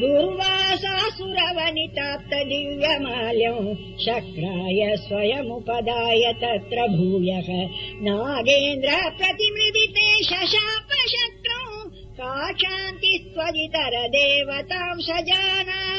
दुर्वासासुरवनिताप्त दिव्यमाल्यम् शक्राय स्वयमुपदाय तत्र भूयः। नागेन्द्र प्रतिमृदिते शशापशक्रौ शशाप का त्वदितर देवतां स जाना